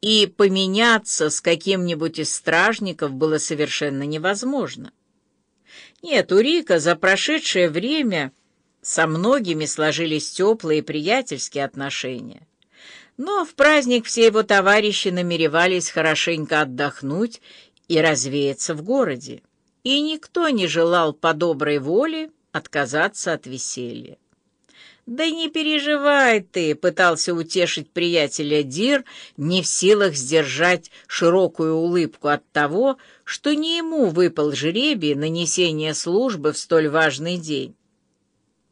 и поменяться с каким-нибудь из стражников было совершенно невозможно. Нет, у Рика за прошедшее время со многими сложились теплые приятельские отношения. Но в праздник все его товарищи намеревались хорошенько отдохнуть и развеяться в городе, и никто не желал по доброй воле отказаться от веселья. «Да не переживай ты», — пытался утешить приятеля Дир, не в силах сдержать широкую улыбку от того, что не ему выпал жребий нанесения службы в столь важный день.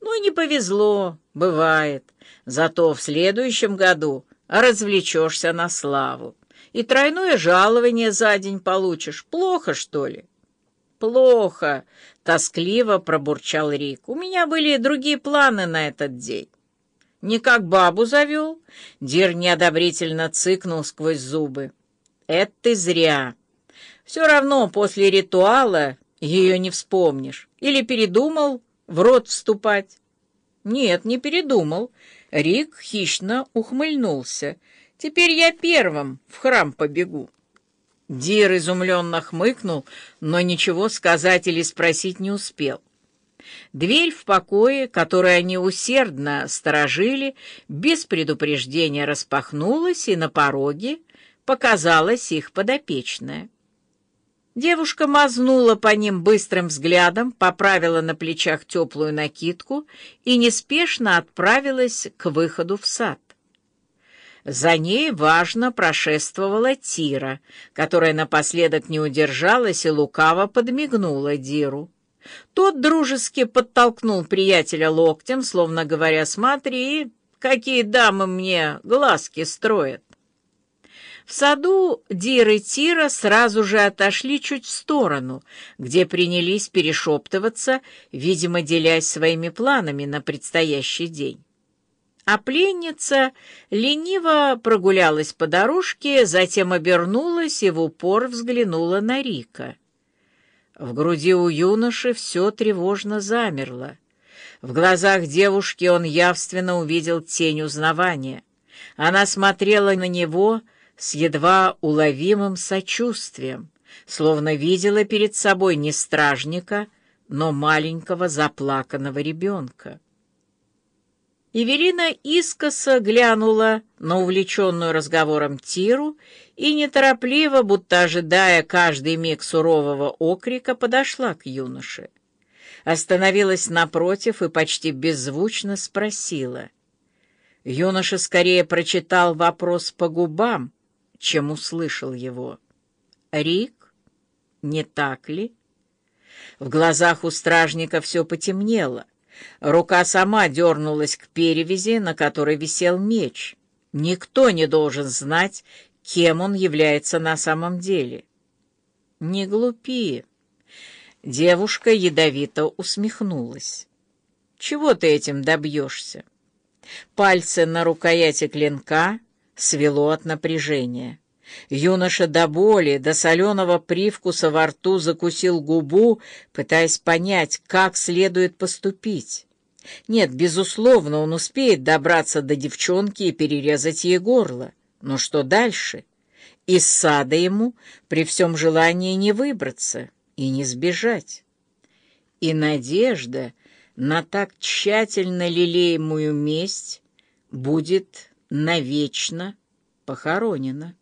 «Ну, не повезло, бывает. Зато в следующем году развлечешься на славу. И тройное жалование за день получишь. Плохо, что ли?» «Плохо», — тоскливо пробурчал Рик. «У меня были другие планы на этот день». «Не как бабу завел?» — Дир неодобрительно цыкнул сквозь зубы. «Это ты зря. Все равно после ритуала ее не вспомнишь. Или передумал в род вступать?» «Нет, не передумал». Рик хищно ухмыльнулся. «Теперь я первым в храм побегу». Дир изумленно хмыкнул, но ничего сказать или спросить не успел. Дверь в покое, которую они усердно сторожили, без предупреждения распахнулась, и на пороге показалась их подопечная. Девушка мазнула по ним быстрым взглядом, поправила на плечах теплую накидку и неспешно отправилась к выходу в сад. За ней важно прошествовала Тира, которая напоследок не удержалась и лукаво подмигнула Диру. Тот дружески подтолкнул приятеля локтем, словно говоря, «Смотри, какие дамы мне глазки строят». В саду Дир и Тира сразу же отошли чуть в сторону, где принялись перешептываться, видимо, делясь своими планами на предстоящий день. А пленница лениво прогулялась по дорожке, затем обернулась и в упор взглянула на Рика. В груди у юноши все тревожно замерло. В глазах девушки он явственно увидел тень узнавания. Она смотрела на него с едва уловимым сочувствием, словно видела перед собой не стражника, но маленького заплаканного ребенка. Эвелина искоса глянула на увлеченную разговором Тиру и неторопливо, будто ожидая каждый миг сурового окрика, подошла к юноше. Остановилась напротив и почти беззвучно спросила. Юноша скорее прочитал вопрос по губам, чем услышал его. «Рик, не так ли?» В глазах у стражника все потемнело. Рука сама дернулась к перевязи, на которой висел меч. Никто не должен знать, кем он является на самом деле. Не глупи. Девушка ядовито усмехнулась. Чего ты этим добьешься? Пальцы на рукояти клинка свело от напряжения. Юноша до боли, до соленого привкуса во рту закусил губу, пытаясь понять, как следует поступить. Нет, безусловно, он успеет добраться до девчонки и перерезать ей горло. Но что дальше? Из сада ему при всем желании не выбраться и не сбежать. И надежда на так тщательно лелеемую месть будет навечно похоронена.